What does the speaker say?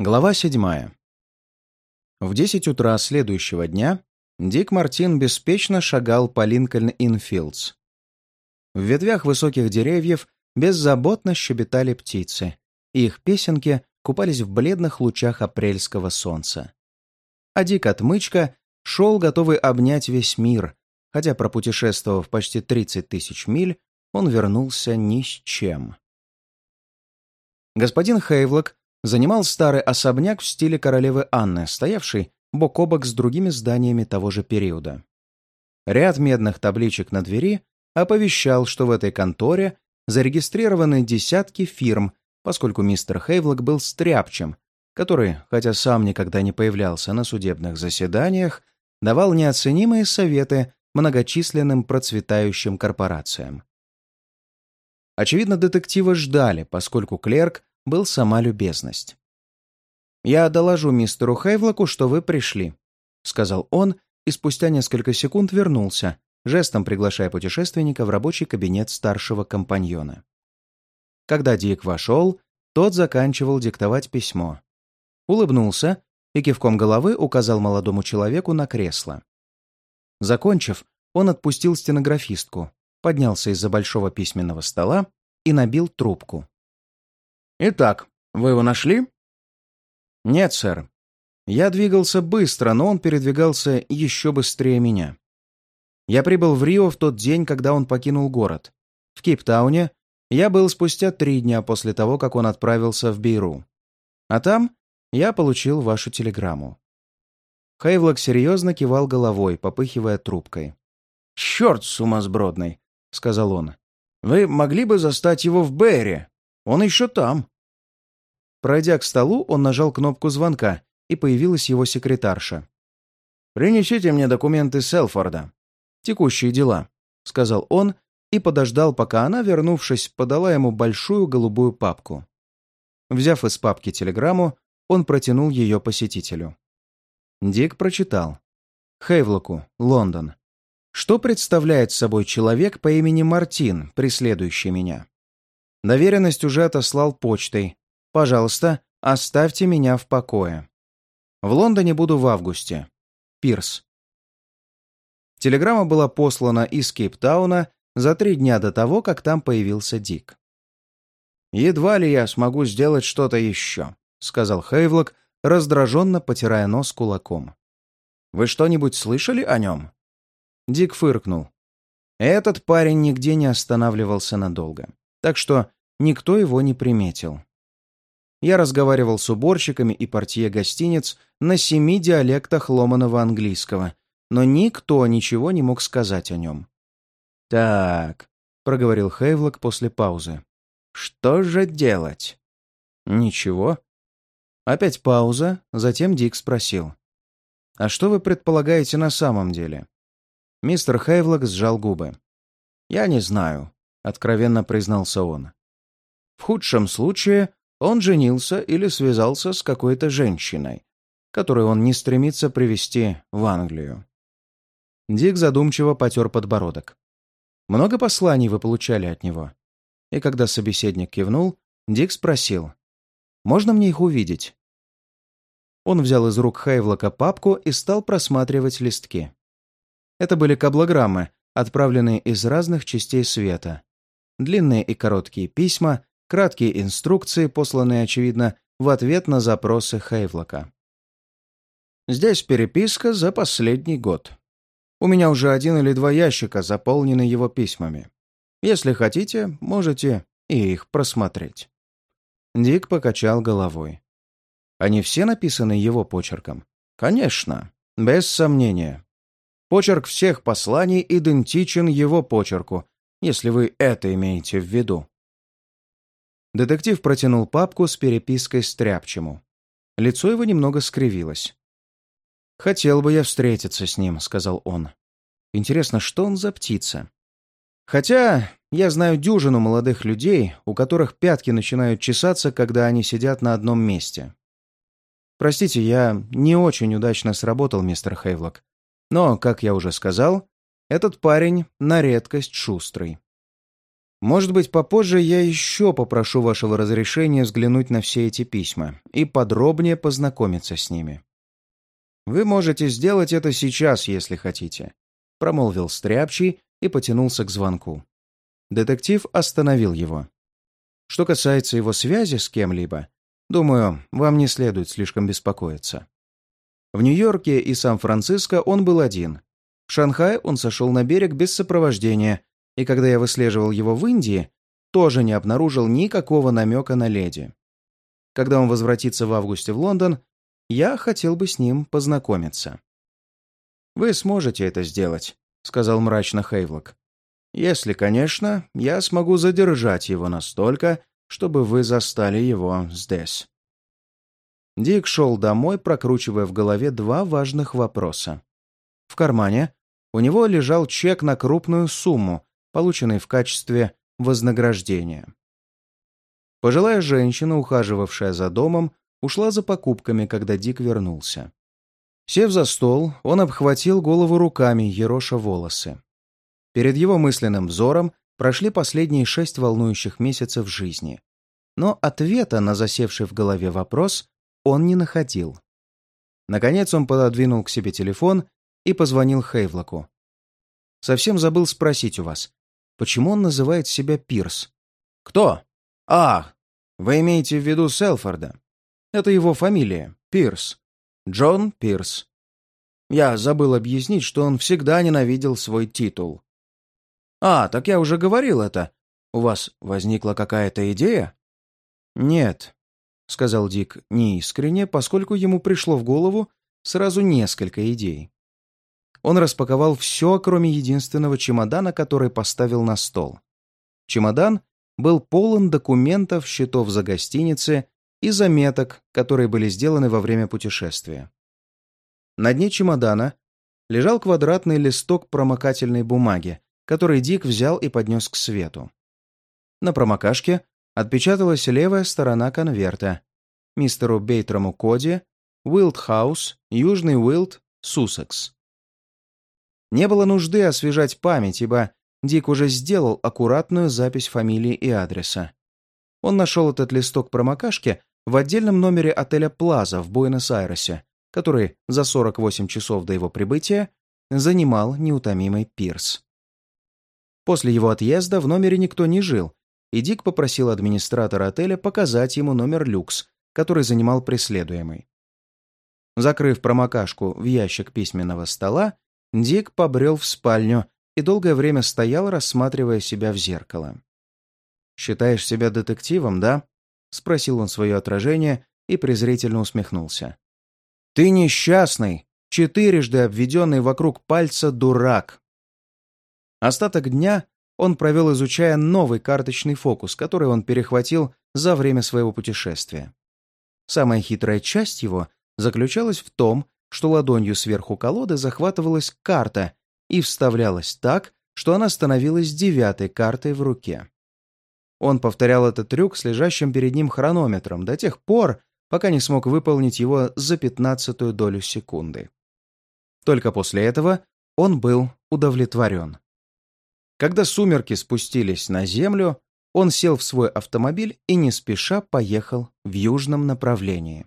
Глава седьмая. В десять утра следующего дня Дик Мартин беспечно шагал по Линкольн-Инфилдс. В ветвях высоких деревьев беззаботно щебетали птицы, и их песенки купались в бледных лучах апрельского солнца. А Дик Отмычка шел, готовый обнять весь мир, хотя, пропутешествовав почти 30 тысяч миль, он вернулся ни с чем. Господин Хейвлок занимал старый особняк в стиле королевы Анны, стоявший бок о бок с другими зданиями того же периода. Ряд медных табличек на двери оповещал, что в этой конторе зарегистрированы десятки фирм, поскольку мистер Хейвлок был стряпчем, который, хотя сам никогда не появлялся на судебных заседаниях, давал неоценимые советы многочисленным процветающим корпорациям. Очевидно, детектива ждали, поскольку клерк был сама любезность. «Я доложу мистеру Хейвлоку, что вы пришли», — сказал он, и спустя несколько секунд вернулся, жестом приглашая путешественника в рабочий кабинет старшего компаньона. Когда Дик вошел, тот заканчивал диктовать письмо. Улыбнулся и кивком головы указал молодому человеку на кресло. Закончив, он отпустил стенографистку, поднялся из-за большого письменного стола и набил трубку. «Итак, вы его нашли?» «Нет, сэр. Я двигался быстро, но он передвигался еще быстрее меня. Я прибыл в Рио в тот день, когда он покинул город. В Кейптауне я был спустя три дня после того, как он отправился в Бейру. А там я получил вашу телеграмму». Хейвлок серьезно кивал головой, попыхивая трубкой. «Черт сумасбродный!» — сказал он. «Вы могли бы застать его в Берри. Он еще там». Пройдя к столу, он нажал кнопку звонка, и появилась его секретарша. «Принесите мне документы Селфорда. Текущие дела», — сказал он и подождал, пока она, вернувшись, подала ему большую голубую папку. Взяв из папки телеграмму, он протянул ее посетителю. Дик прочитал. «Хейвлоку, Лондон. Что представляет собой человек по имени Мартин, преследующий меня?» Доверенность уже отослал почтой. Пожалуйста, оставьте меня в покое. В Лондоне буду в августе. Пирс. Телеграмма была послана из Кейптауна за три дня до того, как там появился Дик. «Едва ли я смогу сделать что-то еще», — сказал Хейвлок, раздраженно потирая нос кулаком. «Вы что-нибудь слышали о нем?» Дик фыркнул. Этот парень нигде не останавливался надолго так что никто его не приметил. Я разговаривал с уборщиками и портье гостиниц на семи диалектах ломаного английского, но никто ничего не мог сказать о нем. «Так», — проговорил Хейвлок после паузы, — «что же делать?» «Ничего». Опять пауза, затем Дик спросил. «А что вы предполагаете на самом деле?» Мистер Хейвлок сжал губы. «Я не знаю. — откровенно признался он. В худшем случае он женился или связался с какой-то женщиной, которую он не стремится привести в Англию. Дик задумчиво потер подбородок. «Много посланий вы получали от него?» И когда собеседник кивнул, Дик спросил. «Можно мне их увидеть?» Он взял из рук Хейвлока папку и стал просматривать листки. Это были каблограммы, отправленные из разных частей света, длинные и короткие письма, краткие инструкции, посланные, очевидно, в ответ на запросы Хейвлока. Здесь переписка за последний год. У меня уже один или два ящика заполнены его письмами. Если хотите, можете и их просмотреть. Дик покачал головой. Они все написаны его почерком? Конечно, без сомнения. Почерк всех посланий идентичен его почерку, если вы это имеете в виду. Детектив протянул папку с перепиской Стряпчему. Лицо его немного скривилось. «Хотел бы я встретиться с ним», — сказал он. «Интересно, что он за птица?» «Хотя я знаю дюжину молодых людей, у которых пятки начинают чесаться, когда они сидят на одном месте. Простите, я не очень удачно сработал, мистер Хейвлок. Но, как я уже сказал, этот парень на редкость шустрый. Может быть, попозже я еще попрошу вашего разрешения взглянуть на все эти письма и подробнее познакомиться с ними. Вы можете сделать это сейчас, если хотите, промолвил Стряпчий и потянулся к звонку. Детектив остановил его. Что касается его связи с кем-либо, думаю, вам не следует слишком беспокоиться. В Нью-Йорке и Сан-Франциско он был один. В Шанхае он сошел на берег без сопровождения и когда я выслеживал его в Индии, тоже не обнаружил никакого намека на леди. Когда он возвратится в августе в Лондон, я хотел бы с ним познакомиться. «Вы сможете это сделать», — сказал мрачно Хейвлок. «Если, конечно, я смогу задержать его настолько, чтобы вы застали его здесь». Дик шел домой, прокручивая в голове два важных вопроса. В кармане у него лежал чек на крупную сумму, полученный в качестве вознаграждения. Пожилая женщина, ухаживавшая за домом, ушла за покупками, когда Дик вернулся. Сев за стол, он обхватил голову руками, ероша волосы. Перед его мысленным взором прошли последние шесть волнующих месяцев жизни. Но ответа на засевший в голове вопрос он не находил. Наконец он пододвинул к себе телефон и позвонил Хейвлоку. «Совсем забыл спросить у вас, Почему он называет себя Пирс? Кто? А, вы имеете в виду Селфорда. Это его фамилия, Пирс. Джон Пирс. Я забыл объяснить, что он всегда ненавидел свой титул. А, так я уже говорил это. У вас возникла какая-то идея? Нет, сказал Дик неискренне, поскольку ему пришло в голову сразу несколько идей. Он распаковал все, кроме единственного чемодана, который поставил на стол. Чемодан был полон документов, счетов за гостиницы и заметок, которые были сделаны во время путешествия. На дне чемодана лежал квадратный листок промокательной бумаги, который Дик взял и поднес к свету. На промокашке отпечаталась левая сторона конверта. Мистеру Бейтрому Коди, Уилдхаус, Южный Уилд, Суссекс. Не было нужды освежать память, ибо Дик уже сделал аккуратную запись фамилии и адреса. Он нашел этот листок промокашки в отдельном номере отеля «Плаза» в Буэнос-Айресе, который за 48 часов до его прибытия занимал неутомимый Пирс. После его отъезда в номере никто не жил, и Дик попросил администратора отеля показать ему номер люкс, который занимал преследуемый. Закрыв промокашку в ящик письменного стола, Дик побрел в спальню и долгое время стоял, рассматривая себя в зеркало. «Считаешь себя детективом, да?» — спросил он свое отражение и презрительно усмехнулся. «Ты несчастный, четырежды обведенный вокруг пальца дурак!» Остаток дня он провел, изучая новый карточный фокус, который он перехватил за время своего путешествия. Самая хитрая часть его заключалась в том, что ладонью сверху колоды захватывалась карта и вставлялась так, что она становилась девятой картой в руке. Он повторял этот трюк с лежащим перед ним хронометром до тех пор, пока не смог выполнить его за пятнадцатую долю секунды. Только после этого он был удовлетворен. Когда сумерки спустились на землю, он сел в свой автомобиль и не спеша поехал в южном направлении.